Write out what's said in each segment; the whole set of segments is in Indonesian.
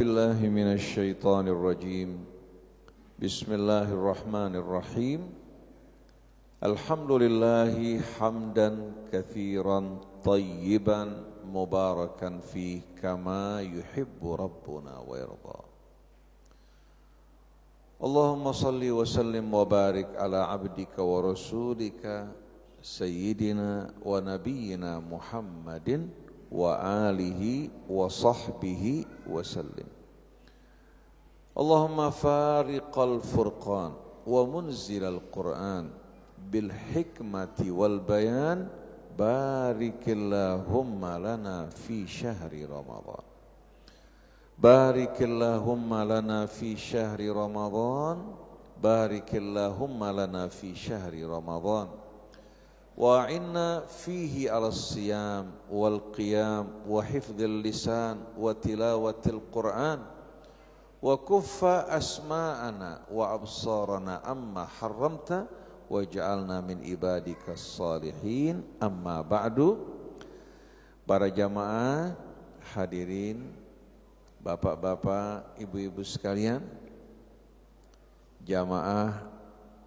أعوذ بالله من الشيطان الرجيم بسم الله الرحمن الرحيم الحمد لله حمدا كثيرا طيبا مباركا فيه كما يحب ربنا ويرضى اللهم صل وسلم وبارك على عبدك ورسولك سيدنا ونبينا محمد وآله وصحبه وسلم اللهم فارق الفرقان ومنزل القرآن بالحكمة والبيان. بارك اللهم لنا في شهر رمضان. بارك اللهم لنا في شهر رمضان. بارك اللهم لنا في شهر رمضان. وأعنا فيه على الصيام والقيام وحفظ اللسان وتلاوة القرآن. wa kuffa asma'ana wa absarana amma haramta waj'alna min ibadika salihin. Amma ba'du. Para jamaah hadirin bapak-bapak ibu-ibu sekalian jamaah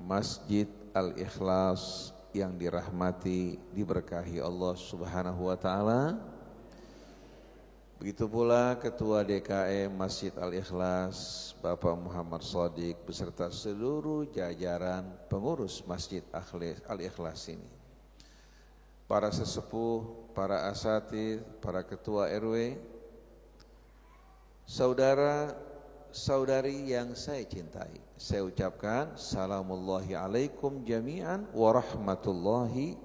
Masjid Al-Ikhlas yang dirahmati diberkahi Allah Subhanahu wa taala. Begitu pula Ketua DKM Masjid Al-Ikhlas Bapak Muhammad Sodik beserta seluruh jajaran pengurus Masjid Al-Ikhlas ini. Para sesepuh, para asatid, para ketua RW, saudara saudari yang saya cintai. Saya ucapkan salamullahi alaikum jami'an wa rahmatullahi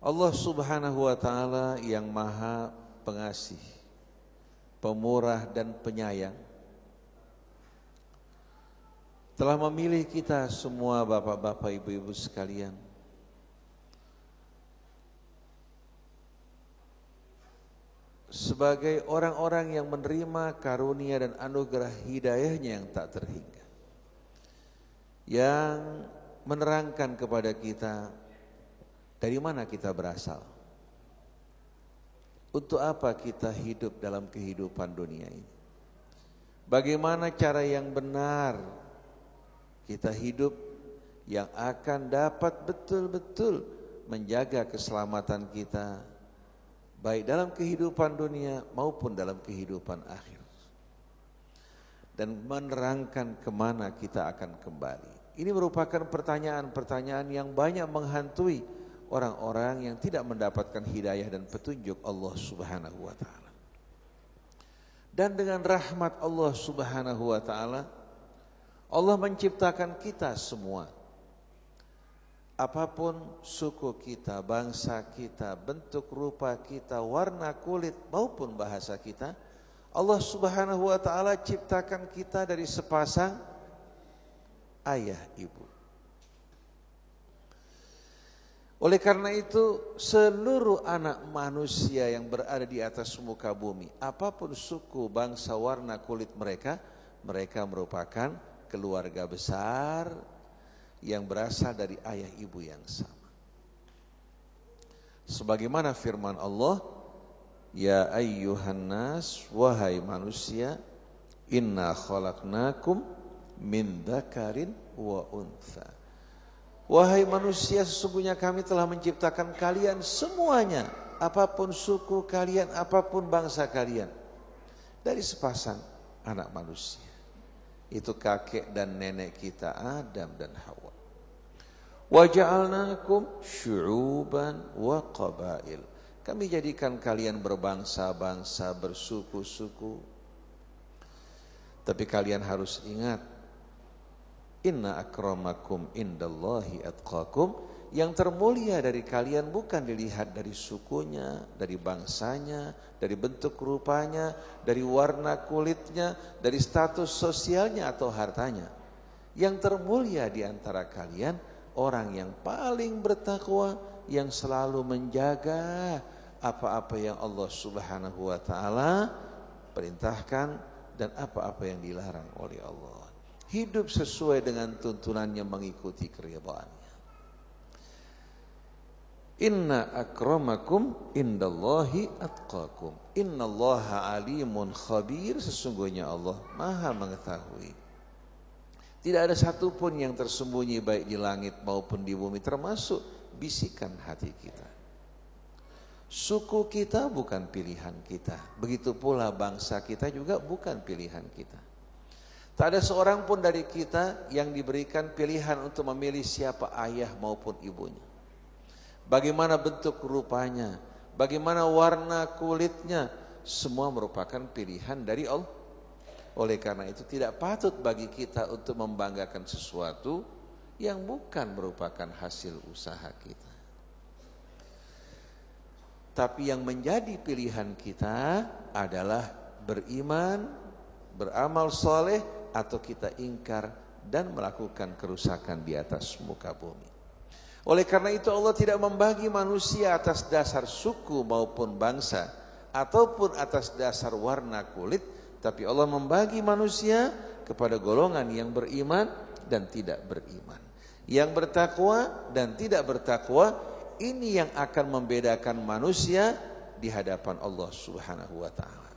Allah subhanahu wa ta'ala yang maha pengasih, pemurah dan penyayang telah memilih kita semua bapak-bapak ibu-ibu sekalian sebagai orang-orang yang menerima karunia dan anugerah hidayahnya yang tak terhingga. Yang menerangkan kepada kita dari mana kita berasal. Untuk apa kita hidup dalam kehidupan dunia ini. Bagaimana cara yang benar kita hidup yang akan dapat betul-betul menjaga keselamatan kita baik dalam kehidupan dunia maupun dalam kehidupan akhir. Dan menerangkan ke mana kita akan kembali. Ini merupakan pertanyaan-pertanyaan yang banyak menghantui orang-orang yang tidak mendapatkan hidayah dan petunjuk Allah subhanahu wa ta'ala. Dan dengan rahmat Allah subhanahu wa ta'ala, Allah menciptakan kita semua apa pun suku kita, bangsa kita, bentuk rupa kita, warna kulit maupun bahasa kita, Allah Subhanahu wa taala ciptakan kita dari sepasang ayah ibu. Oleh karena itu seluruh anak manusia yang berada di atas muka bumi, apa pun suku, bangsa, warna kulit mereka, mereka merupakan keluarga besar yang berasal dari ayah ibu yang sama. Sebagaimana firman Allah, Ya ayyuhan nas, wahai manusia, inna khalaqnakum min dakarin wa untha. Wahai manusia, sesungguhnya kami telah menciptakan kalian semuanya, apa pun suku kalian, apa pun bangsa kalian, dari sepasang anak manusia. Itu kakek dan nenek kita Adam dan Hawa. Waja'alnakum syu'uban wa qabail. Kami jadikan kalian berbangsa-bangsa, bersuku-suku. Tapi kalian harus ingat, inna akramakum indallahi atqakum. Yang termulia dari kalian bukan dilihat dari sukunya, dari bangsanya, dari bentuk rupanya, dari warna kulitnya, dari status sosialnya atau hartanya. Yang termulia di antara kalian orang yang paling bertakwa yang selalu menjaga apa-apa yang Allah Subhanahu wa taala perintahkan dan apa-apa yang dilarang oleh Allah. Hidup sesuai dengan tuntunannya mengikuti keridhaannya. Inna akramakum indallahi atqakum. Innallaha alimun khabir. Sesungguhnya Allah maha mengetahui. Tidak ada satupun yang tersembunyi baik di langit maupun di bumi termasuk bisikan hati kita. Suku kita bukan pilihan kita. Begitu pula bangsa kita juga bukan pilihan kita. Tak ada seorang pun dari kita yang diberikan pilihan untuk memilih siapa ayah maupun ibunya bagaimana bentuk rupanya, bagaimana warna kulitnya, semua merupakan pilihan dari Allah. Oleh karena itu tidak patut bagi kita untuk membanggakan sesuatu yang bukan merupakan hasil usaha kita. Tapi yang menjadi pilihan kita adalah beriman, beramal soleh, atau kita ingkar dan melakukan kerusakan di atas muka bumi. Oleh karena itu Allah tidak membagi manusia atas dasar suku maupun bangsa ataupun atas dasar warna kulit, tapi Allah membagi manusia kepada golongan yang beriman dan tidak beriman. Yang bertakwa dan tidak bertakwa ini yang akan membedakan manusia di hadapan Allah Subhanahu wa taala.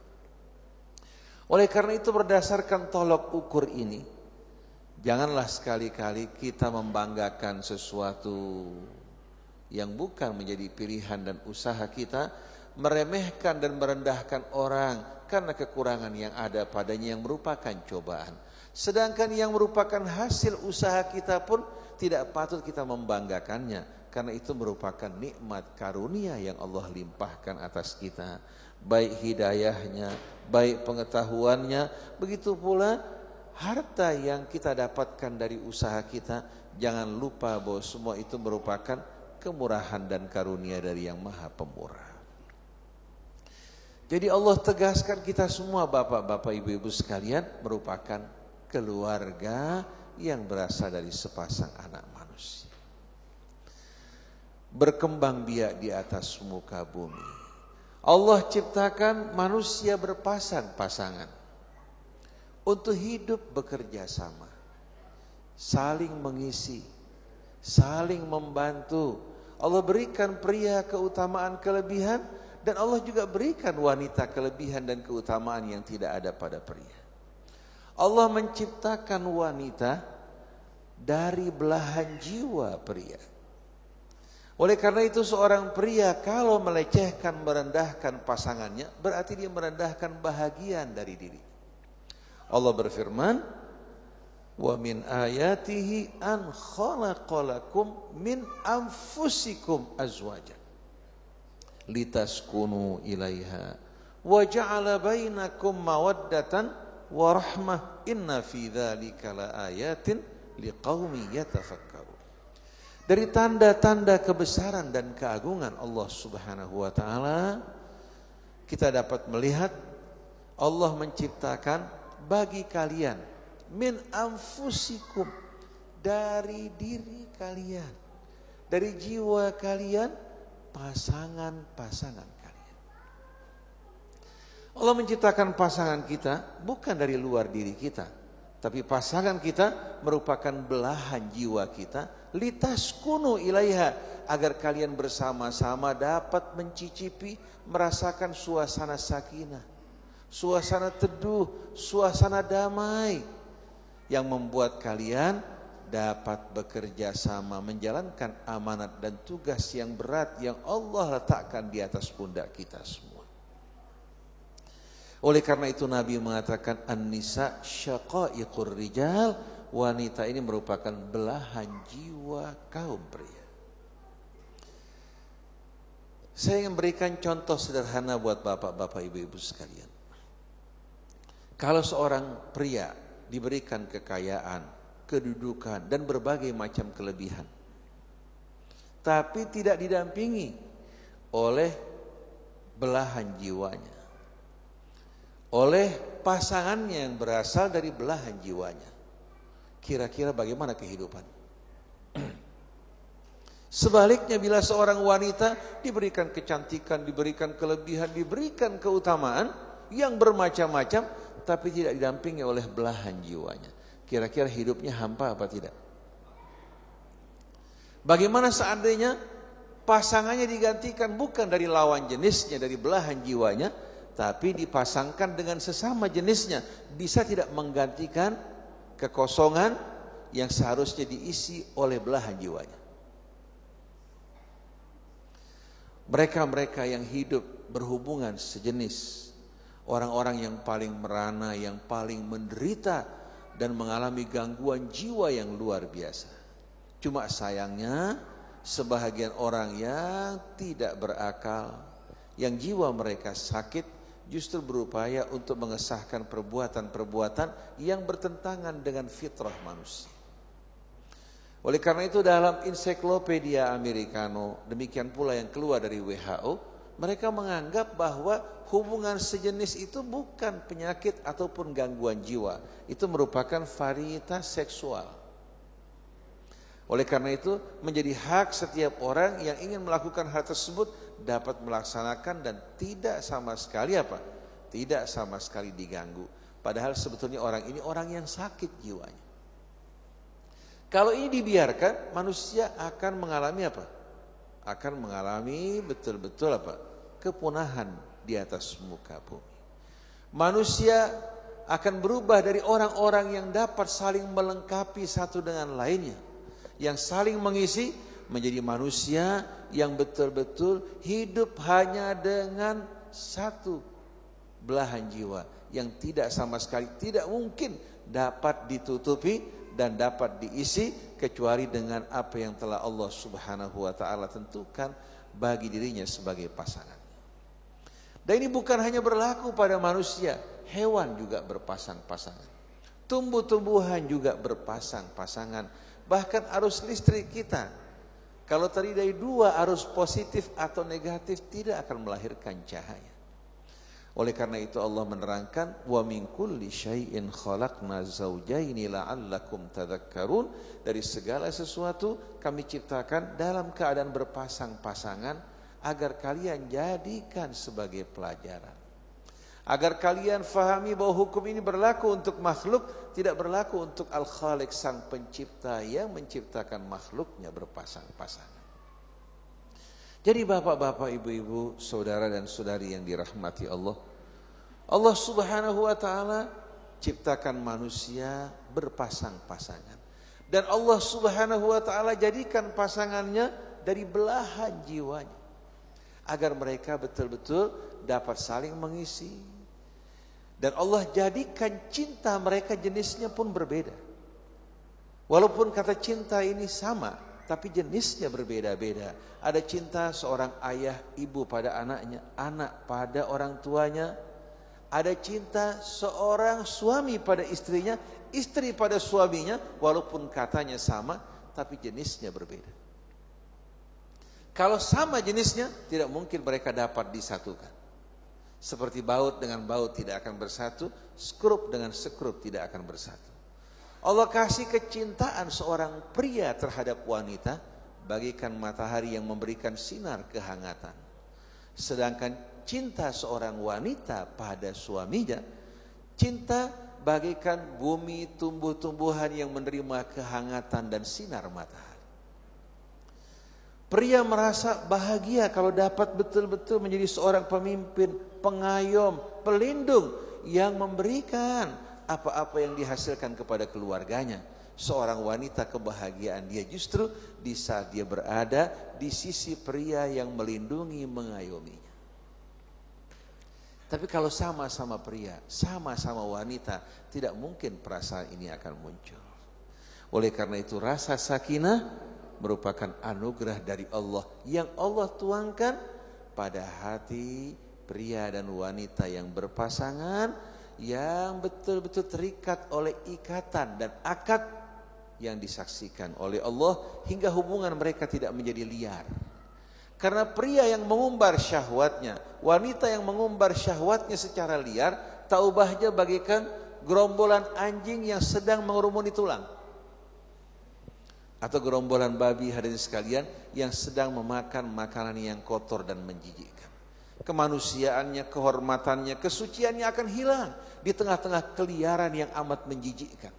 Oleh karena itu berdasarkan tolok ukur ini Janganlah sekali-kali kita membanggakan sesuatu yang bukan menjadi pilihan dan usaha kita, meremehkan dan merendahkan orang karena kekurangan yang ada padanya yang merupakan cobaan. Sedangkan yang merupakan hasil usaha kita pun tidak patut kita membanggakannya karena itu merupakan nikmat karunia yang Allah limpahkan atas kita. Baik hidayahnya, baik pengetahuannya, begitu pula harta yang kita dapatkan dari usaha kita, jangan lupa bahwa semua itu merupakan kemurahan dan karunia dari yang maha pemurah. Jadi Allah tegaskan kita semua bapak-bapak ibu-ibu sekalian merupakan keluarga yang berasal dari sepasang anak manusia. Berkembang biak di atas muka bumi. Allah ciptakan manusia berpasang-pasangan untuk hidup bekerja sama, saling mengisi, saling membantu. Allah berikan pria keutamaan kelebihan dan Allah juga berikan wanita kelebihan dan keutamaan yang tidak ada pada pria. Allah menciptakan wanita dari belahan jiwa pria. Oleh karena itu seorang pria kalau melecehkan merendahkan pasangannya berarti dia merendahkan bahagian dari diri. Allah berfirman, "Wa min ayatihi an khalaqalakum min anfusikum azwajan litaskunu ilaiha wa ja'ala bainakum mawaddatan wa rahmah inna fi dzalika laayatin liqaumin yatafakkarun." Dari tanda-tanda kebesaran dan keagungan Allah Subhanahu wa taala kita dapat melihat Allah menciptakan bagi kalian min anfusikum dari diri kalian dari jiwa kalian pasangan-pasangan kalian. Allah menciptakan pasangan kita bukan dari luar diri kita tapi pasangan kita merupakan belahan jiwa kita litas kuno ilaiha agar kalian bersama-sama dapat mencicipi merasakan suasana sakinah suasana teduh, suasana damai yang membuat kalian dapat bekerja sama menjalankan amanat dan tugas yang berat yang Allah letakkan di atas pundak kita semua. Oleh karena itu Nabi mengatakan an-nisa syaqaiqur rijal, wanita ini merupakan belahan jiwa kaum pria. Saya ingin berikan contoh sederhana buat bapak-bapak ibu-ibu sekalian. Kalau seorang pria diberikan kekayaan, kedudukan, dan berbagai macam kelebihan, tapi tidak didampingi oleh belahan jiwanya, oleh pasangannya yang berasal dari belahan jiwanya, kira-kira bagaimana kehidupan? Sebaliknya bila seorang wanita diberikan kecantikan, diberikan kelebihan, diberikan keutamaan yang bermacam-macam, tapi tidak didampingi oleh belahan jiwanya. Kira-kira hidupnya hampa apa tidak? Bagaimana seandainya pasangannya digantikan bukan dari lawan jenisnya, dari belahan jiwanya, tapi dipasangkan dengan sesama jenisnya. Bisa tidak menggantikan kekosongan yang seharusnya diisi oleh belahan jiwanya. Mereka-mereka yang hidup berhubungan sejenis, orang-orang yang paling merana, yang paling menderita dan mengalami gangguan jiwa yang luar biasa. Cuma sayangnya sebahagian orang yang tidak berakal, yang jiwa mereka sakit justru berupaya untuk mengesahkan perbuatan-perbuatan yang bertentangan dengan fitrah manusia. Oleh karena itu dalam ensiklopedia Americano, demikian pula yang keluar dari WHO, mereka menganggap bahwa hubungan sejenis itu bukan penyakit ataupun gangguan jiwa. Itu merupakan varietas seksual. Oleh karena itu menjadi hak setiap orang yang ingin melakukan hal tersebut dapat melaksanakan dan tidak sama sekali apa? Tidak sama sekali diganggu. Padahal sebetulnya orang ini orang yang sakit jiwanya. Kalau ini dibiarkan, manusia akan mengalami apa? Akan mengalami betul-betul apa? Kepunahan di atas muka bumi. Manusia akan berubah dari orang-orang yang dapat saling melengkapi satu dengan lainnya. Yang saling mengisi menjadi manusia yang betul-betul hidup hanya dengan satu belahan jiwa yang tidak sama sekali tidak mungkin dapat ditutupi dan dapat diisi kecuali dengan apa yang telah Allah Subhanahu wa taala tentukan bagi dirinya sebagai pasangan. Dan ini bukan hanya berlaku pada manusia, hewan juga berpasang-pasangan. Tumbuh-tumbuhan juga berpasang-pasangan. Bahkan arus listrik kita kalau terdiri dari dua arus positif atau negatif tidak akan melahirkan cahaya. Oleh karena itu Allah menerangkan wa min kulli syai'in khalaqna zawjaini la'allakum tadhakkarun dari segala sesuatu kami ciptakan dalam keadaan berpasang-pasangan agar kalian jadikan sebagai pelajaran. Agar kalian fahami bahwa hukum ini berlaku untuk makhluk, tidak berlaku untuk Al-Khaliq sang pencipta yang menciptakan makhluknya berpasang-pasangan. Jadi bapak-bapak, ibu-ibu, saudara dan saudari yang dirahmati Allah. Allah subhanahu wa ta'ala ciptakan manusia berpasang-pasangan. Dan Allah subhanahu wa ta'ala jadikan pasangannya dari belahan jiwanya. Agar mereka betul-betul dapat saling mengisi. Dan Allah jadikan cinta mereka jenisnya pun berbeda. Walaupun kata cinta ini sama, tapi jenisnya berbeda-beda. Ada cinta seorang ayah, ibu pada anaknya, anak pada orang tuanya. Ada cinta seorang suami pada istrinya, istri pada suaminya, walaupun katanya sama, tapi jenisnya berbeda. Kalau sama jenisnya, tidak mungkin mereka dapat disatukan. Seperti baut dengan baut tidak akan bersatu, skrup dengan skrup tidak akan bersatu. Allah kasih kecintaan seorang pria terhadap wanita bagikan matahari yang memberikan sinar kehangatan. Sedangkan cinta seorang wanita pada suaminya, cinta bagikan bumi tumbuh-tumbuhan yang menerima kehangatan dan sinar matahari. Pria merasa bahagia kalau dapat betul-betul menjadi seorang pemimpin, pengayom, pelindung yang memberikan apa-apa yang dihasilkan kepada keluarganya. Seorang wanita kebahagiaan dia justru di saat dia berada di sisi pria yang melindungi mengayominya. Tapi kalau sama-sama pria, sama-sama wanita, tidak mungkin perasaan ini akan muncul. Oleh karena itu rasa sakinah merupakan anugerah dari Allah yang Allah tuangkan pada hati pria dan wanita yang berpasangan yang betul-betul terikat oleh ikatan dan akad yang disaksikan oleh Allah hingga hubungan mereka tidak menjadi liar. Karena pria yang mengumbar syahwatnya, wanita yang mengumbar syahwatnya secara liar, taubahnya bagikan gerombolan anjing yang sedang mengurumuni tulang. Atau gerombolan babi hadirin sekalian yang sedang memakan makanan yang kotor dan menjijikkan kemanusiaannya, kehormatannya, kesuciannya akan hilang di tengah-tengah keliaran yang amat menjijikkan.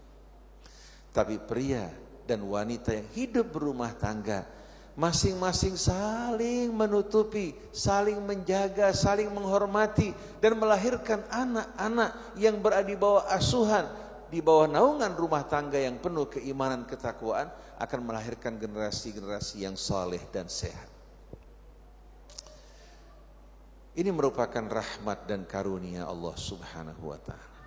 Tapi pria dan wanita yang hidup berumah tangga, masing-masing saling menutupi, saling menjaga, saling menghormati dan melahirkan anak-anak yang berada di bawah asuhan, di bawah naungan rumah tangga yang penuh keimanan ketakwaan akan melahirkan generasi-generasi yang soleh dan sehat. Ini merupakan rahmat dan karunia Allah Subhanahu wa taala.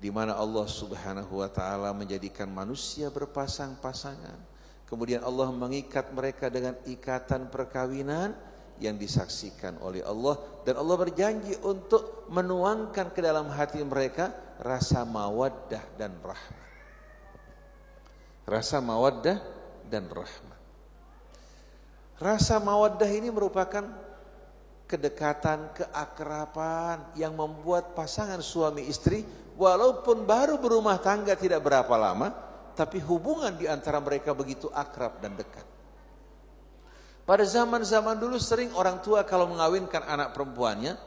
Di mana Allah Subhanahu wa taala menjadikan manusia berpasang-pasangan Kemudian Allah mengikat mereka dengan ikatan perkawinan yang disaksikan oleh Allah dan Allah berjanji untuk menuangkan ke dalam hati mereka rasa mawaddah dan rahmat. Rasa mawaddah dan rahmat. Rasa mawaddah ini merupakan kedekatan, keakraban yang membuat pasangan suami istri walaupun baru berumah tangga tidak berapa lama tapi hubungan di antara mereka begitu akrab dan dekat. Pada zaman-zaman dulu sering orang tua kalau mengawinkan anak perempuannya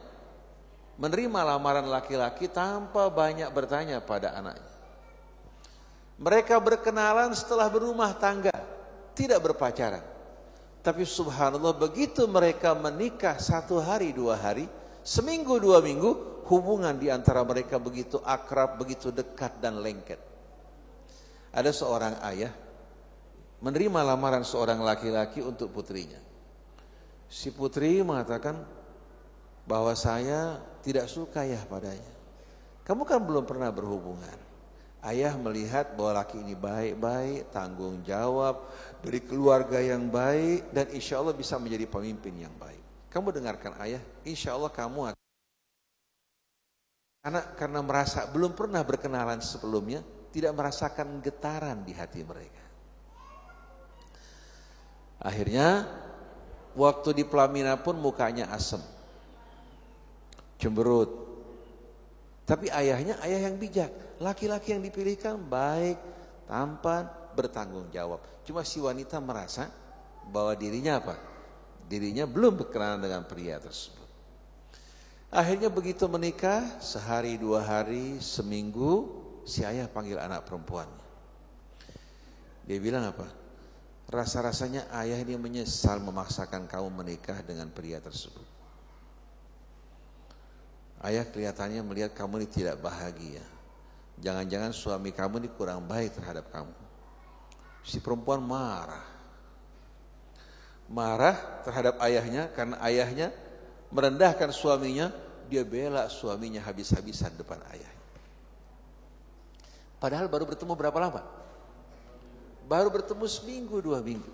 menerima lamaran laki-laki tanpa banyak bertanya pada anaknya. Mereka berkenalan setelah berumah tangga, tidak berpacaran. Tapi subhanallah begitu mereka menikah satu hari dua hari, seminggu dua minggu, hubungan di antara mereka begitu akrab, begitu dekat dan lengket ada seorang ayah menerima lamaran seorang laki-laki untuk putrinya. Si putri mengatakan bahwa saya tidak suka ya padanya. Kamu kan belum pernah berhubungan. Ayah melihat bahwa laki ini baik-baik, tanggung jawab, dari keluarga yang baik, dan insya Allah bisa menjadi pemimpin yang baik. Kamu dengarkan ayah, insya Allah kamu akan karena, karena merasa belum pernah berkenalan sebelumnya, tidak merasakan getaran di hati mereka. Akhirnya waktu di pelaminan pun mukanya asem. Cemberut. Tapi ayahnya ayah yang bijak. Laki-laki yang dipilihkan baik, tampan, bertanggung jawab. Cuma si wanita merasa bahwa dirinya apa? Dirinya belum berkenalan dengan pria tersebut. Akhirnya begitu menikah, sehari, dua hari, seminggu, si ayah panggil anak perempuannya. Dia bilang apa? Rasa-rasanya ayah ini menyesal memaksakan kamu menikah dengan pria tersebut. Ayah kelihatannya melihat kamu ini tidak bahagia. Jangan-jangan suami kamu ini kurang baik terhadap kamu. Si perempuan marah. Marah terhadap ayahnya karena ayahnya merendahkan suaminya. Dia bela suaminya habis-habisan depan ayah. Padahal baru bertemu berapa lama? Baru bertemu seminggu, dua minggu.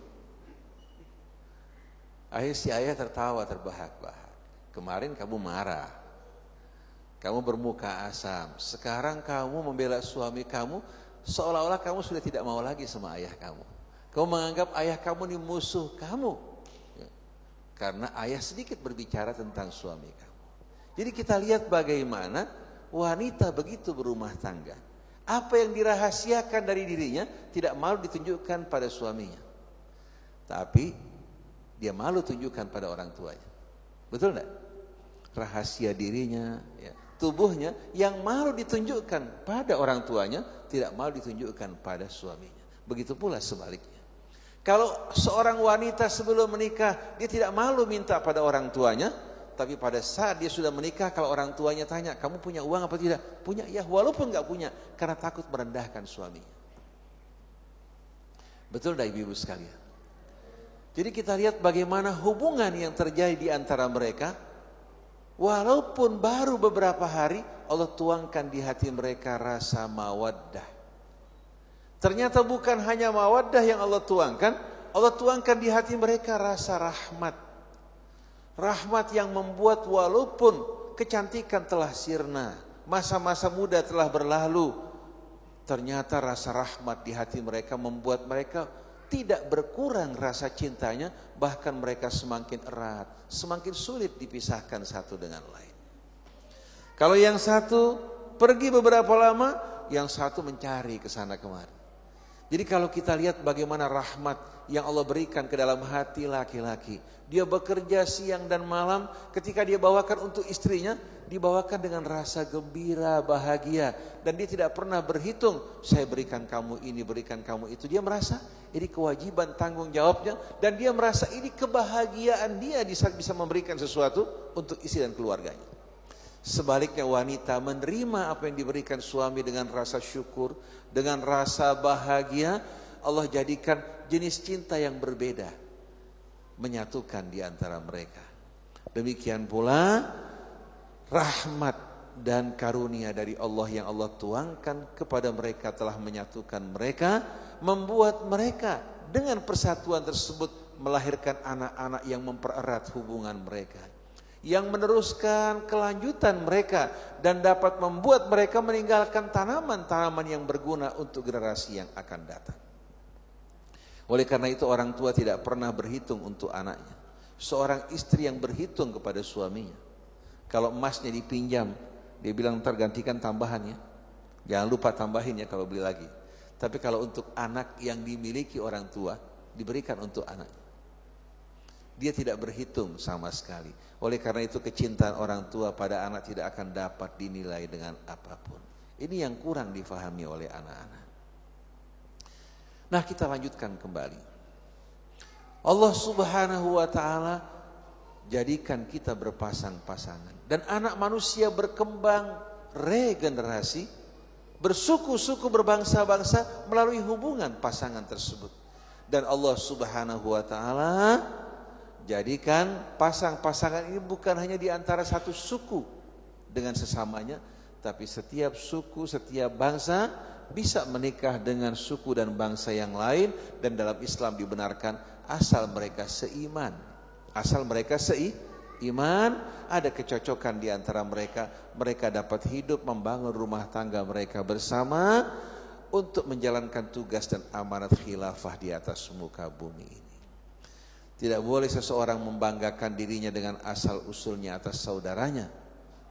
Akhirnya si ayah tertawa terbahak-bahak. Kemarin kamu marah. Kamu bermuka asam. Sekarang kamu membela suami kamu seolah-olah kamu sudah tidak mau lagi sama ayah kamu. Kamu menganggap ayah kamu ini musuh kamu. Ya. Karena ayah sedikit berbicara tentang suami kamu. Jadi kita lihat bagaimana wanita begitu berumah tangga apa yang dirahasiakan dari dirinya tidak malu ditunjukkan pada suaminya. Tapi dia malu tunjukkan pada orang tuanya. Betul enggak? Rahasia dirinya, ya, tubuhnya yang malu ditunjukkan pada orang tuanya tidak malu ditunjukkan pada suaminya. Begitu pula sebaliknya. Kalau seorang wanita sebelum menikah dia tidak malu minta pada orang tuanya, tapi pada saat dia sudah menikah, kalau orang tuanya tanya, kamu punya uang apa tidak? Punya, ya walaupun nggak punya, karena takut merendahkan suaminya. Betul dah ibu-ibu sekalian. Jadi kita lihat bagaimana hubungan yang terjadi di antara mereka, walaupun baru beberapa hari, Allah tuangkan di hati mereka rasa mawaddah. Ternyata bukan hanya mawaddah yang Allah tuangkan, Allah tuangkan di hati mereka rasa rahmat. Rahmat yang membuat walaupun kecantikan telah sirna, masa-masa muda telah berlalu, ternyata rasa rahmat di hati mereka membuat mereka tidak berkurang rasa cintanya, bahkan mereka semakin erat, semakin sulit dipisahkan satu dengan lain. Kalau yang satu pergi beberapa lama, yang satu mencari ke sana kemari. Jadi kalau kita lihat bagaimana rahmat yang Allah berikan ke dalam hati laki-laki. Dia bekerja siang dan malam ketika dia bawakan untuk istrinya. Dibawakan dengan rasa gembira, bahagia. Dan dia tidak pernah berhitung. Saya berikan kamu ini, berikan kamu itu. Dia merasa ini kewajiban tanggung jawabnya. Dan dia merasa ini kebahagiaan dia di saat bisa memberikan sesuatu untuk istri dan keluarganya. Sebaliknya wanita menerima apa yang diberikan suami dengan rasa syukur, dengan rasa bahagia, Allah jadikan jenis cinta yang berbeda menyatukan di antara mereka. Demikian pula rahmat dan karunia dari Allah yang Allah tuangkan kepada mereka telah menyatukan mereka, membuat mereka dengan persatuan tersebut melahirkan anak-anak yang mempererat hubungan mereka yang meneruskan kelanjutan mereka dan dapat membuat mereka meninggalkan tanaman-tanaman yang berguna untuk generasi yang akan datang. Oleh karena itu orang tua tidak pernah berhitung untuk anaknya. Seorang istri yang berhitung kepada suaminya. Kalau emasnya dipinjam, dia bilang tergantikan tambahannya. Jangan lupa tambahin ya kalau beli lagi. Tapi kalau untuk anak yang dimiliki orang tua, diberikan untuk anaknya. Dia tidak berhitung sama sekali. Oleh karena itu kecintaan orang tua pada anak tidak akan dapat dinilai dengan apa pun. Ini yang kurang difahami oleh anak-anak. Nah kita lanjutkan kembali. Allah subhanahu wa ta'ala jadikan kita berpasang-pasangan. Dan anak manusia berkembang regenerasi, bersuku-suku berbangsa-bangsa melalui hubungan pasangan tersebut. Dan Allah subhanahu wa ta'ala Jadikan pasang-pasangan ini bukan hanya di antara satu suku dengan sesamanya, tapi setiap suku, setiap bangsa bisa menikah dengan suku dan bangsa yang lain dan dalam Islam dibenarkan asal mereka seiman. Asal mereka seiman, ada kecocokan di antara mereka, mereka dapat hidup membangun rumah tangga mereka bersama untuk menjalankan tugas dan amanat khilafah di atas muka bumi ini. Tidak boleh seseorang membanggakan dirinya dengan asal usulnya atas saudaranya.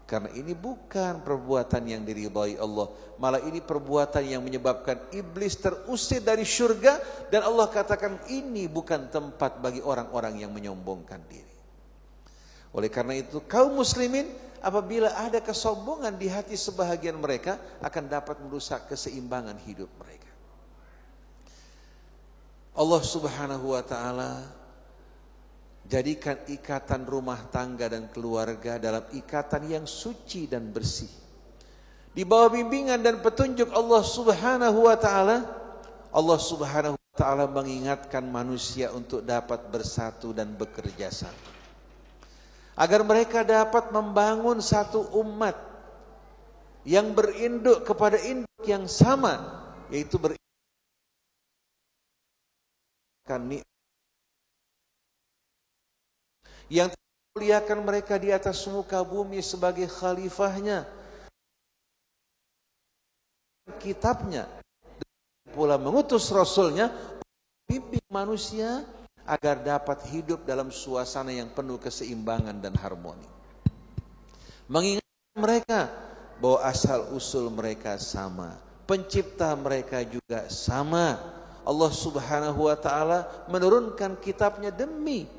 Karena ini bukan perbuatan yang diridhai Allah. Malah ini perbuatan yang menyebabkan iblis terusir dari syurga. Dan Allah katakan ini bukan tempat bagi orang-orang yang menyombongkan diri. Oleh karena itu kaum muslimin apabila ada kesombongan di hati sebahagian mereka akan dapat merusak keseimbangan hidup mereka. Allah subhanahu wa ta'ala Jadikan ikatan rumah tangga dan keluarga dalam ikatan yang suci dan bersih. Di bawah bimbingan dan petunjuk Allah Subhanahu wa taala, Allah Subhanahu wa taala mengingatkan manusia untuk dapat bersatu dan bekerja sama. Agar mereka dapat membangun satu umat yang berinduk kepada induk yang sama, yaitu berinduk yang muliakan mereka di atas muka bumi sebagai khalifahnya. Kitabnya. Pula mengutus rasulnya pimpin manusia agar dapat hidup dalam suasana yang penuh keseimbangan dan harmoni. Mengingatkan mereka bahwa asal usul mereka sama pencipta mereka juga sama. Allah subhanahu wa ta'ala menurunkan kitabnya demi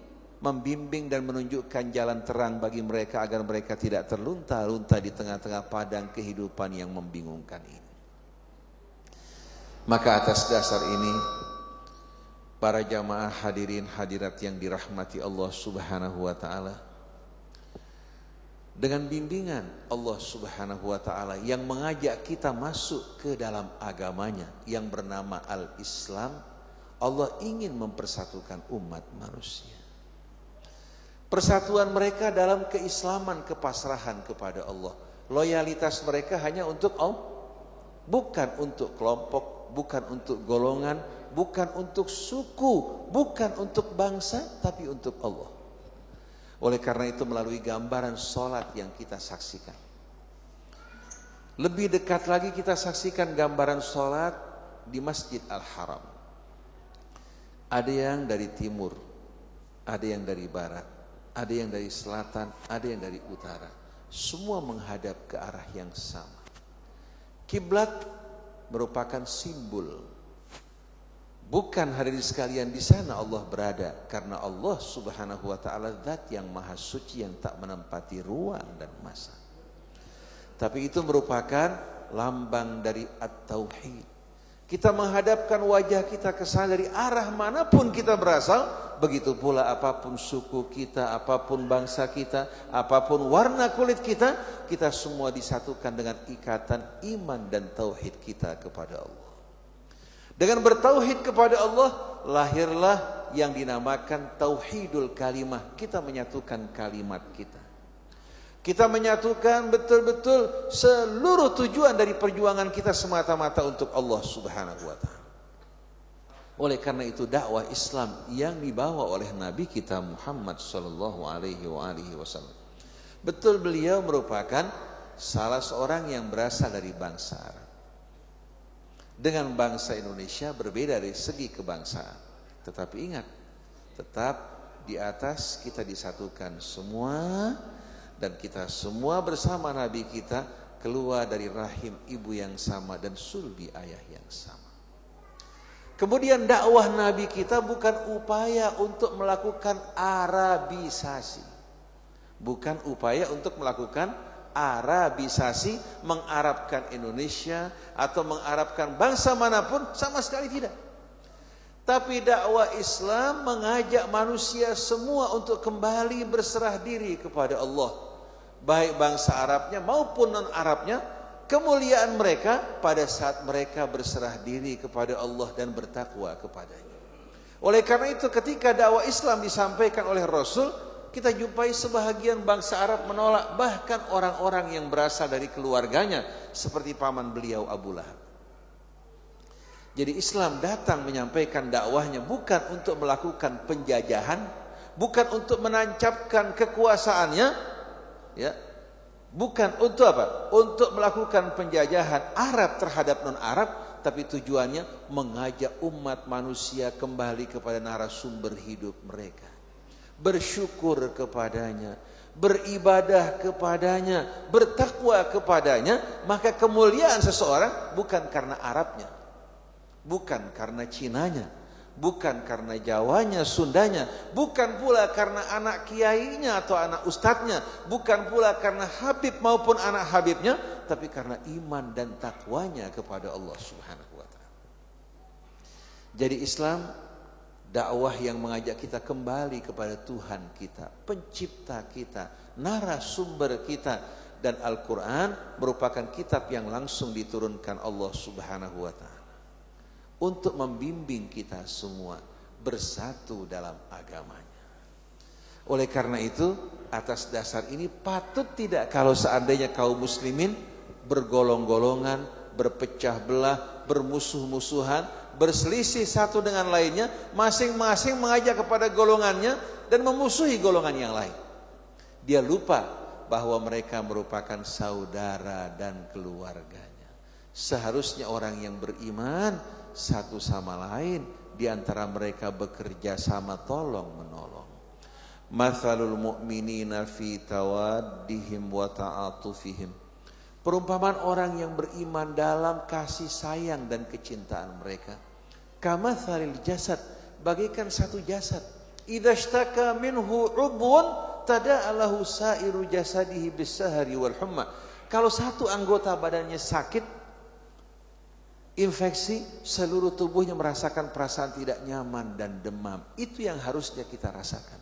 membimbing dan menunjukkan jalan terang bagi mereka agar mereka tidak terlunta-lunta di tengah-tengah padang kehidupan yang membingungkan ini. Maka atas dasar ini para jamaah hadirin hadirat yang dirahmati Allah Subhanahu wa taala dengan bimbingan Allah Subhanahu wa taala yang mengajak kita masuk ke dalam agamanya yang bernama Al-Islam Allah ingin mempersatukan umat manusia Persatuan mereka dalam keislaman, kepasrahan kepada Allah. Loyalitas mereka hanya untuk Allah. Bukan untuk kelompok, bukan untuk golongan, bukan untuk suku, bukan untuk bangsa, tapi untuk Allah. Oleh karena itu melalui gambaran sholat yang kita saksikan. Lebih dekat lagi kita saksikan gambaran sholat di Masjid Al-Haram. Ada yang dari timur, ada yang dari barat, ada yang dari selatan, ada yang dari utara. Semua menghadap ke arah yang sama. Kiblat merupakan simbol Bukan hadirin sekalian di sana Allah berada karena Allah Subhanahu wa taala zat yang maha suci yang tak menempati ruang dan masa. Tapi itu merupakan lambang dari at-tauhid. Kita menghadapkan wajah kita ke sana dari arah mana pun kita berasal, begitu pula apa pun suku kita, apa pun bangsa kita, apa pun warna kulit kita, kita semua disatukan dengan ikatan iman dan tauhid kita kepada Allah. Dengan bertauhid kepada Allah, lahirlah yang dinamakan tauhidul kalimah. Kita menyatukan kalimat kita. Kita menyatukan betul-betul seluruh tujuan dari perjuangan kita semata-mata untuk Allah Subhanahu wa taala. Oleh karena itu dakwah Islam yang dibawa oleh Nabi kita Muhammad sallallahu alaihi wasallam. Betul beliau merupakan salah seorang yang berasal dari bangsa Arab dengan bangsa Indonesia berbeda dari segi kebangsaan. Tetapi ingat, tetap di atas kita disatukan semua dan kita semua bersama Nabi kita keluar dari rahim ibu yang sama dan sulbi ayah yang sama. Kemudian dakwah Nabi kita bukan upaya untuk melakukan Arabisasi. Bukan upaya untuk melakukan Arabisasi mengarabkan Indonesia atau mengarabkan bangsa mana pun sama sekali tidak. Tapi dakwah Islam mengajak manusia semua untuk kembali berserah diri kepada Allah. Baik bangsa Arabnya maupun non-Arabnya, kemuliaan mereka pada saat mereka berserah diri kepada Allah dan bertakwa kepadanya. Oleh karena itu ketika dakwah Islam disampaikan oleh Rasul, kita jumpai sebahagian bangsa Arab menolak bahkan orang-orang yang berasal dari keluarganya seperti paman beliau Abu Lahab. Jadi Islam datang menyampaikan dakwahnya bukan untuk melakukan penjajahan, bukan untuk menancapkan kekuasaannya, ya. Bukan untuk apa? Untuk melakukan penjajahan Arab terhadap non-Arab, tapi tujuannya mengajak umat manusia kembali kepada narasumber hidup mereka bersyukur kepadanya, beribadah kepadanya, bertakwa kepadanya, maka kemuliaan seseorang bukan karena Arabnya, bukan karena Cinanya, bukan karena Jawanya, Sundanya, bukan pula karena anak kiainya atau anak ustadznya, bukan pula karena Habib maupun anak Habibnya, tapi karena iman dan takwanya kepada Allah Subhanahu wa taala. Jadi Islam dakwah yang mengajak kita kembali kepada Tuhan kita, pencipta kita, narasumber kita. Dan Al-Qur'an merupakan kitab yang langsung diturunkan Allah Subhanahu wa taala untuk membimbing kita semua bersatu dalam agamanya. Oleh karena itu, atas dasar ini patut tidak kalau seandainya kaum muslimin bergolong-golongan, berpecah belah, bermusuh-musuhan, berselisih satu dengan lainnya, masing-masing mengajak kepada golongannya dan memusuhi golongan yang lain. Dia lupa bahwa mereka merupakan saudara dan keluarganya. Seharusnya orang yang beriman satu sama lain di antara mereka bekerja sama tolong menolong. Mathalul mu'minina fi tawaddihim wa ta'atufihim. Perumpamaan orang yang beriman dalam kasih sayang dan kecintaan mereka Kama thalil jasad, bagaikan satu jasad. Idza ishtaka minhu udhun tada'alahu sa'iru jasadihi bisahari wal humma. Kalau satu anggota badannya sakit, infeksi, seluruh tubuhnya merasakan perasaan tidak nyaman dan demam. Itu yang harusnya kita rasakan.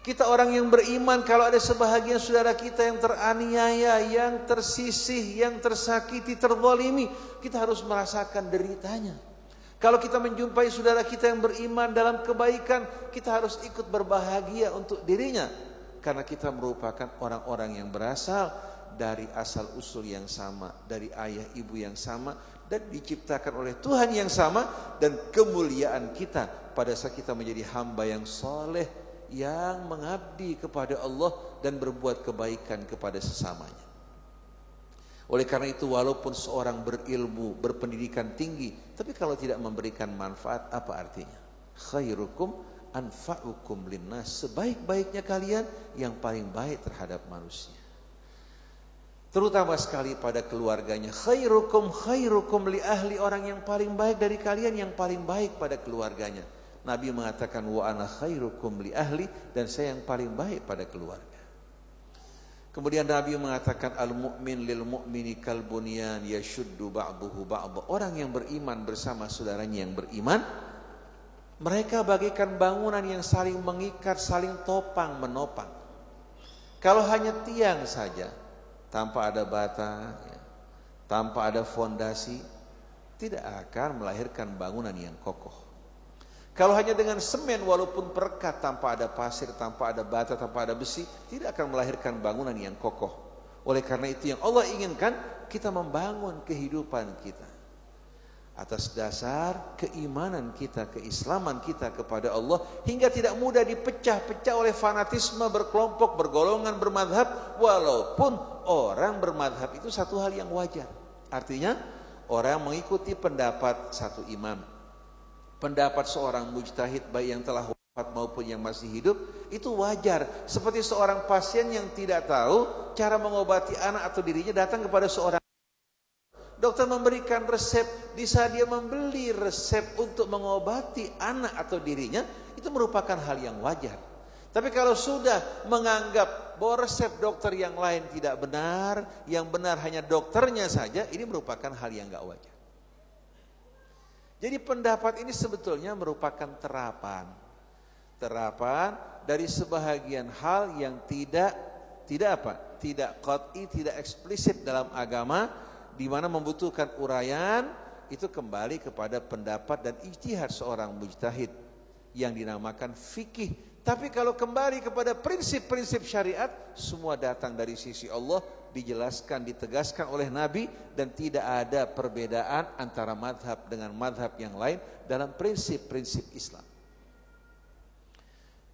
Kita orang yang beriman kalau ada sebahagian saudara kita yang teraniaya, yang tersisih, yang tersakiti, terzalimi, kita harus merasakan deritanya. Kalau kita menjumpai saudara kita yang beriman dalam kebaikan, kita harus ikut berbahagia untuk dirinya. Karena kita merupakan orang-orang yang berasal dari asal usul yang sama, dari ayah ibu yang sama, dan diciptakan oleh Tuhan yang sama, dan kemuliaan kita pada saat kita menjadi hamba yang soleh, yang mengabdi kepada Allah dan berbuat kebaikan kepada sesamanya. Oleh karena itu walaupun seorang berilmu, berpendidikan tinggi, tapi kalau tidak memberikan manfaat apa artinya? Khairukum anfa'ukum linnas. Sebaik-baiknya kalian yang paling baik terhadap manusia. Terutama sekali pada keluarganya. Khairukum khairukum li ahli orang yang paling baik dari kalian yang paling baik pada keluarganya. Nabi mengatakan wa ana khairukum li ahli dan saya yang paling baik pada keluarga. Kemudian Nabi mengatakan al mu'min lil mu'mini kal bunyan yashuddu ba'dahu ba'dha. Orang yang beriman bersama saudaranya yang beriman mereka bagaikan bangunan yang saling mengikat, saling topang menopang. Kalau hanya tiang saja, tanpa ada bata, ya, tanpa ada fondasi, tidak akan melahirkan bangunan yang kokoh. Kalau hanya dengan semen walaupun perekat tanpa ada pasir, tanpa ada bata, tanpa ada besi, tidak akan melahirkan bangunan yang kokoh. Oleh karena itu yang Allah inginkan kita membangun kehidupan kita atas dasar keimanan kita, keislaman kita kepada Allah hingga tidak mudah dipecah-pecah oleh fanatisme berkelompok, bergolongan, bermadhab walaupun orang bermadhab itu satu hal yang wajar. Artinya orang mengikuti pendapat satu imam, pendapat seorang mujtahid baik yang telah wafat maupun yang masih hidup itu wajar. Seperti seorang pasien yang tidak tahu cara mengobati anak atau dirinya datang kepada seorang Dokter memberikan resep, di saat dia membeli resep untuk mengobati anak atau dirinya, itu merupakan hal yang wajar. Tapi kalau sudah menganggap bahwa resep dokter yang lain tidak benar, yang benar hanya dokternya saja, ini merupakan hal yang gak wajar. Jadi pendapat ini sebetulnya merupakan terapan. Terapan dari sebahagian hal yang tidak tidak apa? Tidak qat'i, tidak eksplisit dalam agama, di mana membutuhkan uraian itu kembali kepada pendapat dan ijtihad seorang mujtahid yang dinamakan fikih. Tapi kalau kembali kepada prinsip-prinsip syariat, semua datang dari sisi Allah, dijelaskan, ditegaskan oleh Nabi dan tidak ada perbedaan antara madhab dengan madhab yang lain dalam prinsip-prinsip Islam.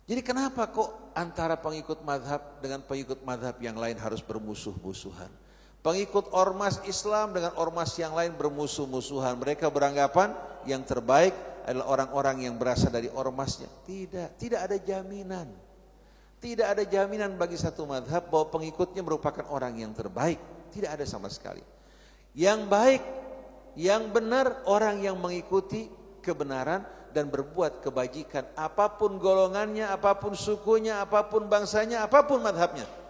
Jadi kenapa kok antara pengikut madhab dengan pengikut madhab yang lain harus bermusuh-musuhan? Pengikut ormas Islam dengan ormas yang lain bermusuh-musuhan. Mereka beranggapan yang terbaik adalah orang-orang yang berasal dari ormasnya. Tidak, tidak ada jaminan. Tidak ada jaminan bagi satu madhab bahwa pengikutnya merupakan orang yang terbaik. Tidak ada sama sekali. Yang baik, yang benar orang yang mengikuti kebenaran dan berbuat kebajikan. Apa pun golongannya, apa pun sukunya, apa pun bangsanya, apa pun madhabnya.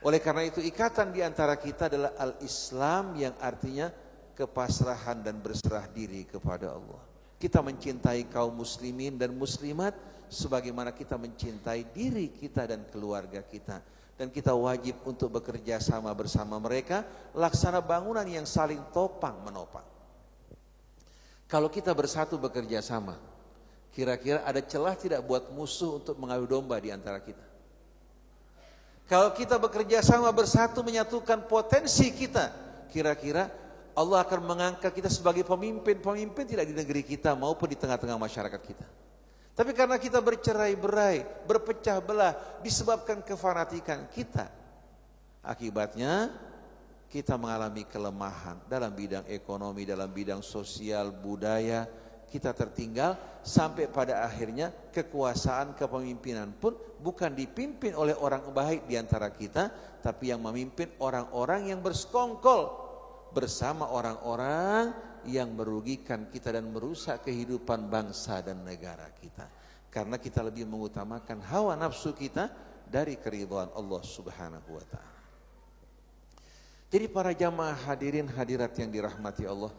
Oleh karena itu ikatan di antara kita adalah al-Islam yang artinya kepasrahan dan berserah diri kepada Allah. Kita mencintai kaum muslimin dan muslimat sebagaimana kita mencintai diri kita dan keluarga kita. Dan kita wajib untuk bekerja sama bersama mereka, laksana bangunan yang saling topang menopang. Kalau kita bersatu bekerja sama, kira-kira ada celah tidak buat musuh untuk mengadu domba di antara kita? Kalau kita bekerja sama bersatu menyatukan potensi kita, kira-kira Allah akan mengangkat kita sebagai pemimpin-pemimpin tidak di negeri kita maupun di tengah-tengah masyarakat kita. Tapi karena kita bercerai-berai, berpecah belah disebabkan kefanatikan kita. Akibatnya kita mengalami kelemahan dalam bidang ekonomi, dalam bidang sosial, budaya, kita tertinggal sampai pada akhirnya kekuasaan kepemimpinan pun bukan dipimpin oleh orang baik di antara kita tapi yang memimpin orang-orang yang bersekongkol bersama orang-orang yang merugikan kita dan merusak kehidupan bangsa dan negara kita karena kita lebih mengutamakan hawa nafsu kita dari keridhaan Allah Subhanahu wa taala. Jadi para jamaah hadirin hadirat yang dirahmati Allah,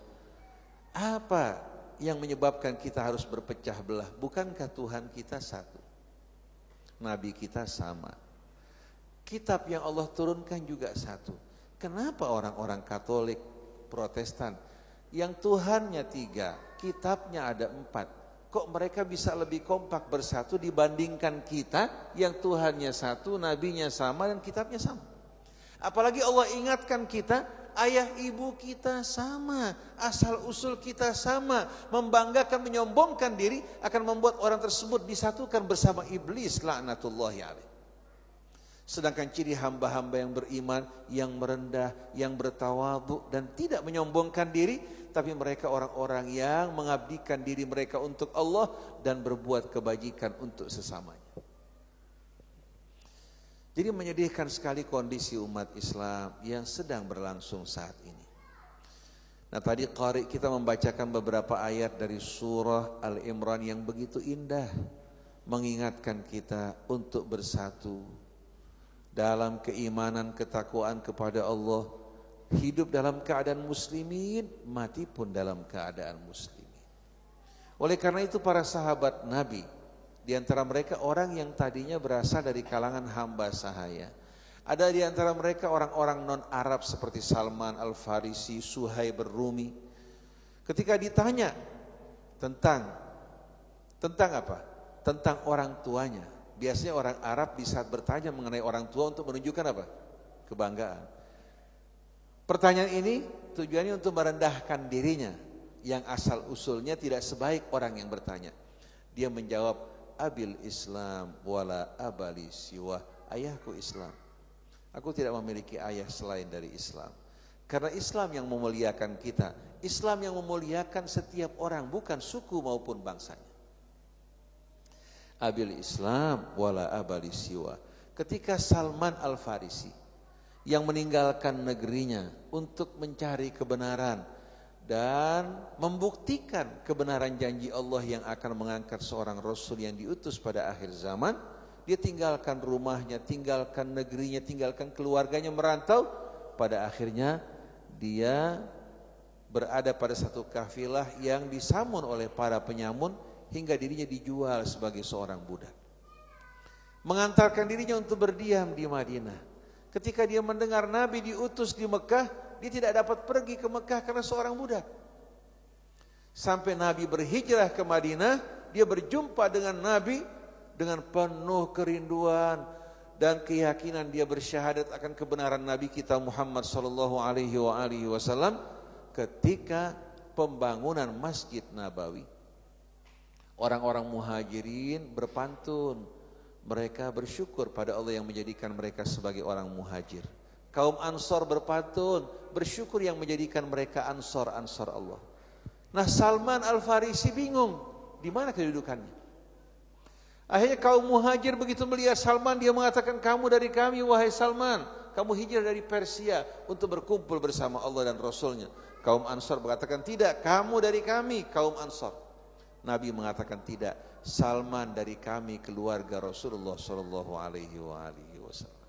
apa yang menyebabkan kita harus berpecah belah? Bukankah Tuhan kita satu? Nabi kita sama. Kitab yang Allah turunkan juga satu. Kenapa orang-orang Katolik, Protestan, yang Tuhannya tiga, kitabnya ada empat, kok mereka bisa lebih kompak bersatu dibandingkan kita yang Tuhannya satu, nabinya sama dan kitabnya sama. Apalagi Allah ingatkan kita ayah ibu kita sama, asal usul kita sama, membanggakan, menyombongkan diri akan membuat orang tersebut disatukan bersama iblis laknatullahi alaih. Sedangkan ciri hamba-hamba yang beriman, yang merendah, yang bertawadu dan tidak menyombongkan diri, tapi mereka orang-orang yang mengabdikan diri mereka untuk Allah dan berbuat kebajikan untuk sesamanya. Jadi menyedihkan sekali kondisi umat Islam yang sedang berlangsung saat ini. Nah tadi Qari kita membacakan beberapa ayat dari surah Al-Imran yang begitu indah. Mengingatkan kita untuk bersatu dalam keimanan ketakwaan kepada Allah. Hidup dalam keadaan muslimin, mati pun dalam keadaan muslimin. Oleh karena itu para sahabat Nabi di antara mereka orang yang tadinya berasal dari kalangan hamba sahaya. Ada di antara mereka orang-orang non-Arab seperti Salman Al-Farisi, Suhaib Rumi. Ketika ditanya tentang tentang apa? Tentang orang tuanya. Biasanya orang Arab di saat bertanya mengenai orang tua untuk menunjukkan apa? Kebanggaan. Pertanyaan ini tujuannya untuk merendahkan dirinya yang asal usulnya tidak sebaik orang yang bertanya. Dia menjawab, abil Islam wala abali siwa ayahku Islam. Aku tidak memiliki ayah selain dari Islam. Karena Islam yang memuliakan kita. Islam yang memuliakan setiap orang bukan suku maupun bangsanya. Abil Islam wala abali siwa ketika Salman Al-Farisi yang meninggalkan negerinya untuk mencari kebenaran dan membuktikan kebenaran janji Allah yang akan mengangkat seorang rasul yang diutus pada akhir zaman. Dia tinggalkan rumahnya tinggalkan negerinya tinggalkan keluarganya merantau. Pada akhirnya dia berada pada satu kafilah yang disamun oleh para penyamun hingga dirinya dijual sebagai seorang budak. Mengantarkan dirinya untuk berdiam di Madinah. Ketika dia mendengar Nabi diutus di Mekah dia tidak dapat pergi ke Mekah karena seorang budak. Sampai Nabi berhijrah ke Madinah, dia berjumpa dengan Nabi dengan penuh kerinduan dan keyakinan dia bersyahadat akan kebenaran Nabi kita Muhammad sallallahu alaihi wasallam ketika pembangunan Masjid Nabawi. Orang-orang muhajirin berpantun, mereka bersyukur pada Allah yang menjadikan mereka sebagai orang muhajir. Kaum Ansor berpatun, bersyukur yang menjadikan mereka Ansor-Ansor Allah. Nah Salman Al-Farisi bingung, di mana kedudukannya? Akhirnya kaum muhajir begitu melihat Salman, dia mengatakan, kamu dari kami wahai Salman. Kamu hijrah dari Persia untuk berkumpul bersama Allah dan Rasulnya. Kaum Ansor mengatakan, tidak, kamu dari kami, kaum Ansor. Nabi mengatakan tidak, Salman dari kami keluarga Rasulullah Shallallahu Alaihi Wasallam.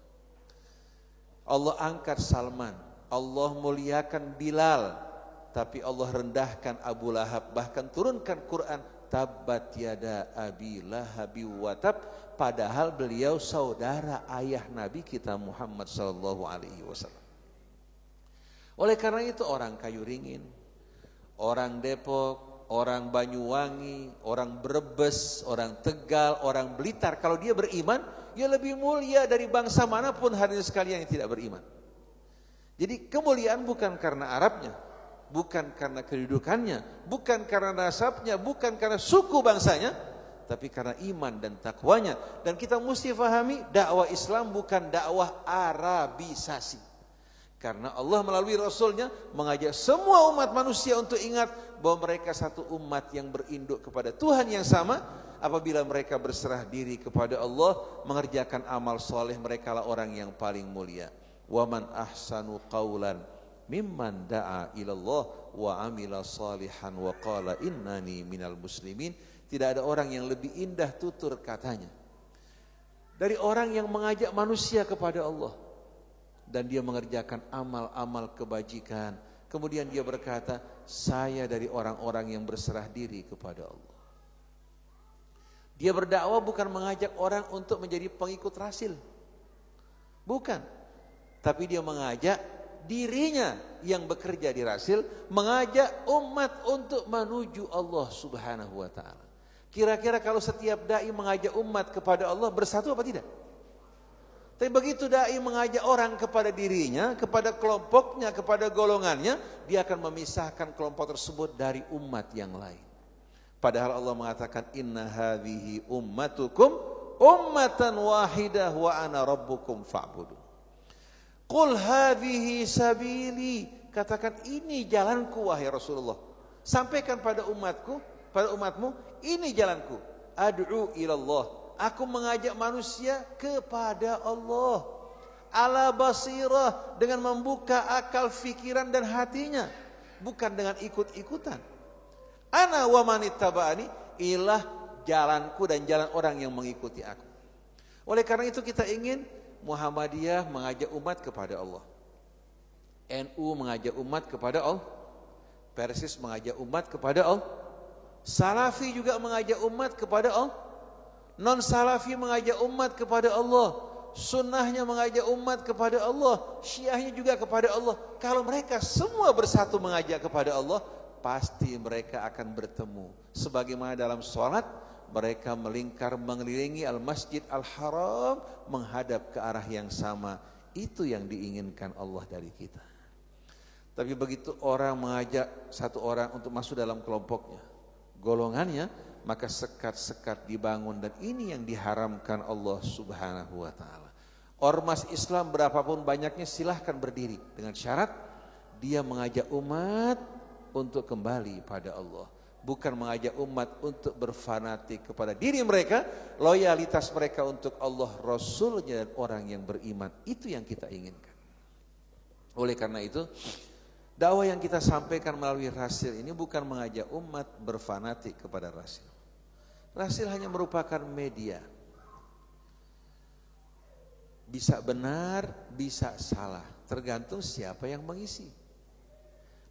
Allah angkat Salman, Allah muliakan Bilal, tapi Allah rendahkan Abu Lahab, bahkan turunkan Quran. Tabat yada abi lahabi watab. Padahal beliau saudara ayah Nabi kita Muhammad sallallahu alaihi wasallam. Oleh karena itu orang kayu ringin, orang Depok, orang Banyuwangi, orang Brebes, orang Tegal, orang Blitar kalau dia beriman ia lebih mulia dari bangsa mana pun hadirin sekalian yang tidak beriman. Jadi kemuliaan bukan karena Arabnya, bukan karena kedudukannya, bukan karena nasabnya, bukan karena suku bangsanya, tapi karena iman dan takwanya. Dan kita mesti fahami dakwah Islam bukan dakwah Arabisasi. Karena Allah melalui Rasulnya mengajak semua umat manusia untuk ingat bahwa mereka satu umat yang berinduk kepada Tuhan yang sama apabila mereka berserah diri kepada Allah mengerjakan amal soleh mereka lah orang yang paling mulia. Waman ahsanu qawlan mimman da'a ilallah wa amila salihan wa qala innani minal muslimin. Tidak ada orang yang lebih indah tutur katanya dari orang yang mengajak manusia kepada Allah. Dan dia mengerjakan amal-amal kebajikan. Kemudian dia berkata saya dari orang-orang yang berserah diri kepada Allah dia berdakwah bukan mengajak orang untuk menjadi pengikut Rasul. Bukan. Tapi dia mengajak dirinya yang bekerja di Rasul mengajak umat untuk menuju Allah Subhanahu wa taala. Kira-kira kalau setiap dai mengajak umat kepada Allah bersatu apa tidak? Tapi begitu dai mengajak orang kepada dirinya, kepada kelompoknya, kepada golongannya, dia akan memisahkan kelompok tersebut dari umat yang lain. Padahal Allah mengatakan inna hadhihi ummatukum ummatan wahidah wa ana rabbukum fa'budu. Qul hadhihi sabili. Katakan ini jalanku wahai Rasulullah. Sampaikan pada umatku, pada umatmu, ini jalanku. Ad'u ilallah. Aku mengajak manusia kepada Allah. Ala basirah dengan membuka akal, fikiran dan hatinya, bukan dengan ikut-ikutan. Ana wa manittaba'ani ilah jalanku dan jalan orang yang mengikuti aku. Oleh karena itu kita ingin Muhammadiyah mengajak umat kepada Allah. NU mengajak umat kepada Allah. Persis mengajak umat kepada Allah. Salafi juga mengajak umat kepada Allah. Non Salafi mengajak umat kepada Allah. Sunnahnya mengajak umat kepada Allah. Syiahnya juga kepada Allah. Kalau mereka semua bersatu mengajak kepada Allah, pasti mereka akan bertemu. Sebagaimana dalam sholat, mereka melingkar mengelilingi al-masjid al-haram menghadap ke arah yang sama. Itu yang diinginkan Allah dari kita. Tapi begitu orang mengajak satu orang untuk masuk dalam kelompoknya, golongannya, maka sekat-sekat dibangun dan ini yang diharamkan Allah Subhanahu wa taala. Ormas Islam berapapun banyaknya silahkan berdiri dengan syarat dia mengajak umat untuk kembali pada Allah bukan mengajak umat untuk berfanatik kepada diri mereka, loyalitas mereka untuk Allah, Rasulnya dan orang yang beriman. Itu yang kita inginkan. Oleh karena itu, Dakwah yang kita sampaikan melalui Rasil ini bukan mengajak umat berfanatik kepada Rasil. Rasil hanya merupakan media. Bisa benar, bisa salah. Tergantung siapa yang mengisi.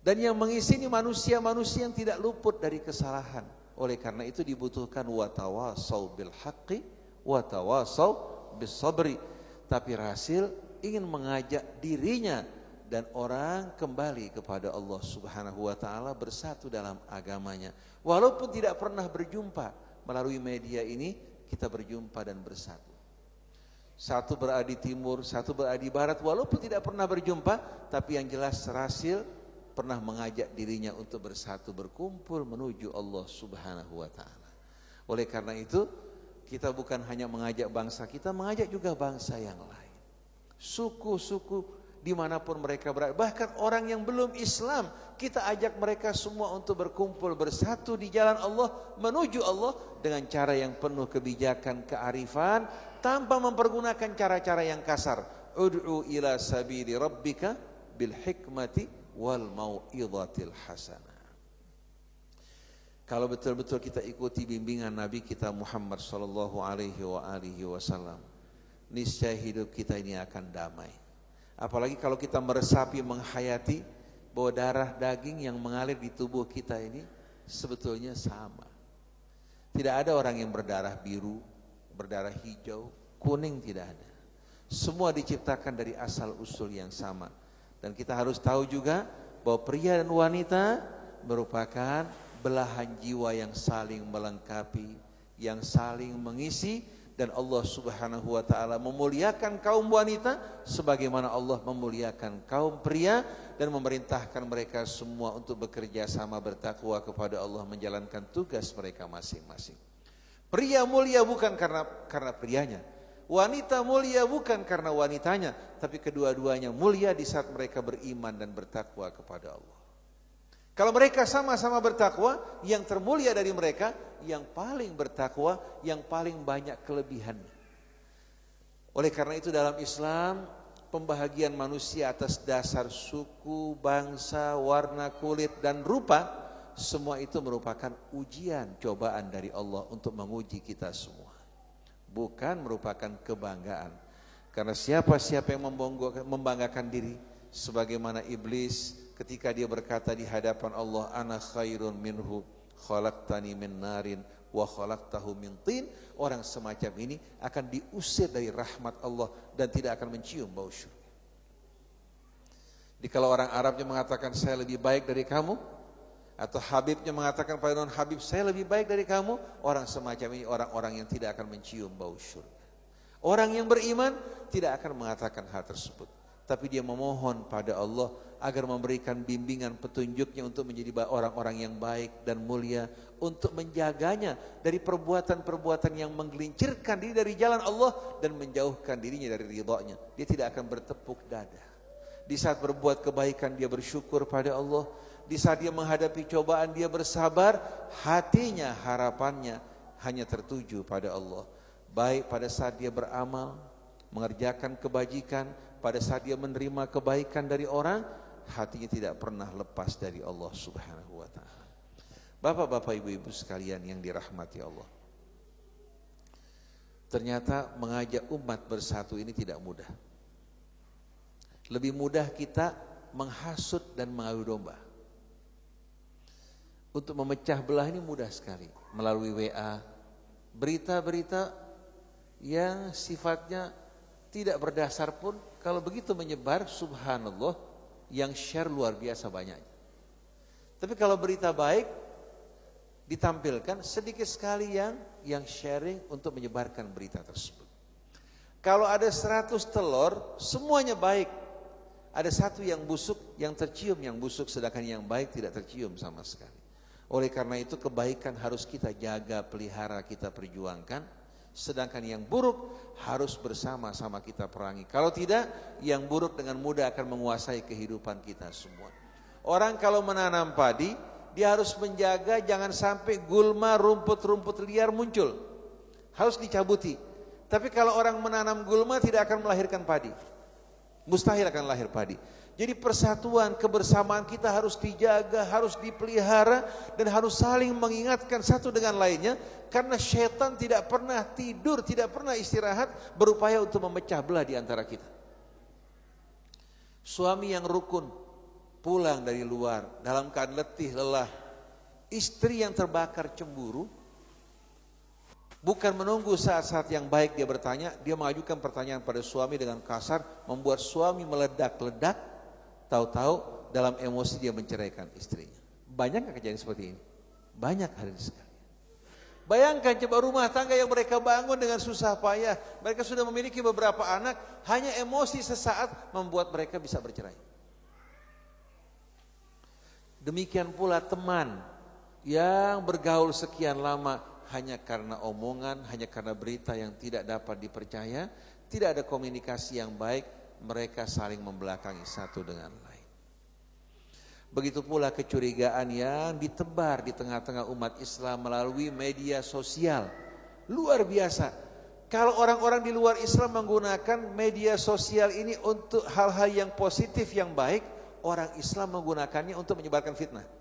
Dan yang mengisi ini manusia-manusia yang tidak luput dari kesalahan. Oleh karena itu dibutuhkan watawasau bil haqqi, watawasau bis sabri. Tapi Rasil ingin mengajak dirinya dan orang kembali kepada Allah Subhanahu wa taala bersatu dalam agamanya. Walaupun tidak pernah berjumpa melalui media ini kita berjumpa dan bersatu. Satu berada di timur, satu berada di barat walaupun tidak pernah berjumpa tapi yang jelas Rasil pernah mengajak dirinya untuk bersatu berkumpul menuju Allah Subhanahu wa taala. Oleh karena itu kita bukan hanya mengajak bangsa kita, mengajak juga bangsa yang lain. Suku-suku di mana pun mereka berada. Bahkan orang yang belum Islam, kita ajak mereka semua untuk berkumpul bersatu di jalan Allah, menuju Allah dengan cara yang penuh kebijakan, kearifan, tanpa mempergunakan cara-cara yang kasar. Ud'u ila sabili rabbika bil hikmati wal mau'izatil hasanah. Kalau betul-betul kita ikuti bimbingan Nabi kita Muhammad sallallahu alaihi wa alihi wasallam, niscaya hidup kita ini akan damai Apalagi kalau kita meresapi, menghayati bahwa darah daging yang mengalir di tubuh kita ini sebetulnya sama. Tidak ada orang yang berdarah biru, berdarah hijau, kuning tidak ada. Semua diciptakan dari asal usul yang sama. Dan kita harus tahu juga bahwa pria dan wanita merupakan belahan jiwa yang saling melengkapi, yang saling mengisi dan Allah Subhanahu wa taala memuliakan kaum wanita sebagaimana Allah memuliakan kaum pria dan memerintahkan mereka semua untuk bekerja sama bertakwa kepada Allah menjalankan tugas mereka masing-masing. Pria mulia bukan karena karena prianya. Wanita mulia bukan karena wanitanya, tapi kedua-duanya mulia di saat mereka beriman dan bertakwa kepada Allah. Kalau mereka sama-sama bertakwa, yang termulia dari mereka yang paling bertakwa, yang paling banyak kelebihannya. Oleh karena itu dalam Islam pembahagian manusia atas dasar suku, bangsa, warna kulit dan rupa semua itu merupakan ujian, cobaan dari Allah untuk menguji kita semua. Bukan merupakan kebanggaan. Karena siapa-siapa yang membanggakan diri sebagaimana iblis ketika dia berkata di hadapan Allah ana khairun minhu khalaqtani min narin wa khalaqtahu min tin orang semacam ini akan diusir dari rahmat Allah dan tidak akan mencium bau syurga. Jadi kalau orang Arabnya mengatakan saya lebih baik dari kamu atau Habibnya mengatakan pada non Habib saya lebih baik dari kamu, orang semacam ini orang-orang yang tidak akan mencium bau syurga. Orang yang beriman tidak akan mengatakan hal tersebut, tapi dia memohon pada Allah agar memberikan bimbingan petunjuknya untuk menjadi orang-orang yang baik dan mulia untuk menjaganya dari perbuatan-perbuatan yang menggelincirkan diri dari jalan Allah dan menjauhkan dirinya dari ridhonya. Dia tidak akan bertepuk dada. Di saat berbuat kebaikan dia bersyukur pada Allah. Di saat dia menghadapi cobaan dia bersabar. Hatinya, harapannya hanya tertuju pada Allah. baik pada saat dia beramal, mengerjakan kebajikan, pada saat dia menerima kebaikan dari orang, hatinya tidak pernah lepas dari Allah Subhanahu wa taala. Bapak-bapak, ibu-ibu sekalian yang dirahmati Allah. Ternyata mengajak umat bersatu ini tidak mudah. Lebih mudah kita menghasut dan mengadu domba. Untuk memecah belah ini mudah sekali melalui WA, berita-berita yang sifatnya tidak berdasar pun kalau begitu menyebar subhanallah yang share luar biasa banyaknya. Tapi kalau berita baik ditampilkan sedikit sekali yang yang sharing untuk menyebarkan berita tersebut. Kalau ada 100 telur, semuanya baik. Ada satu yang busuk, yang tercium yang busuk, sedangkan yang baik tidak tercium sama sekali. Oleh karena itu kebaikan harus kita jaga, pelihara, kita perjuangkan. Sedangkan yang buruk harus bersama-sama kita perangi. Kalau tidak, yang buruk dengan mudah akan menguasai kehidupan kita semua. Orang kalau menanam padi, dia harus menjaga jangan sampai gulma rumput-rumput liar muncul. Harus dicabuti. Tapi kalau orang menanam gulma tidak akan melahirkan padi. Mustahil akan lahir padi. Jadi persatuan, kebersamaan kita harus dijaga, harus dipelihara dan harus saling mengingatkan satu dengan lainnya karena setan tidak pernah tidur, tidak pernah istirahat berupaya untuk memecah belah di antara kita. Suami yang rukun pulang dari luar dalam keadaan letih, lelah. Istri yang terbakar cemburu Bukan menunggu saat-saat yang baik dia bertanya, dia mengajukan pertanyaan pada suami dengan kasar, membuat suami meledak-ledak, tahu-tahu dalam emosi dia menceraikan istrinya. Banyak kejadian seperti ini? Banyak hari sekali. Bayangkan coba rumah tangga yang mereka bangun dengan susah payah, mereka sudah memiliki beberapa anak, hanya emosi sesaat membuat mereka bisa bercerai. Demikian pula teman yang bergaul sekian lama hanya karena omongan, hanya karena berita yang tidak dapat dipercaya, tidak ada komunikasi yang baik, mereka saling membelakangi satu dengan lain. Begitu pula kecurigaan yang ditebar di tengah-tengah umat Islam melalui media sosial. Luar biasa. Kalau orang-orang di luar Islam menggunakan media sosial ini untuk hal-hal yang positif, yang baik, orang Islam menggunakannya untuk menyebarkan fitnah.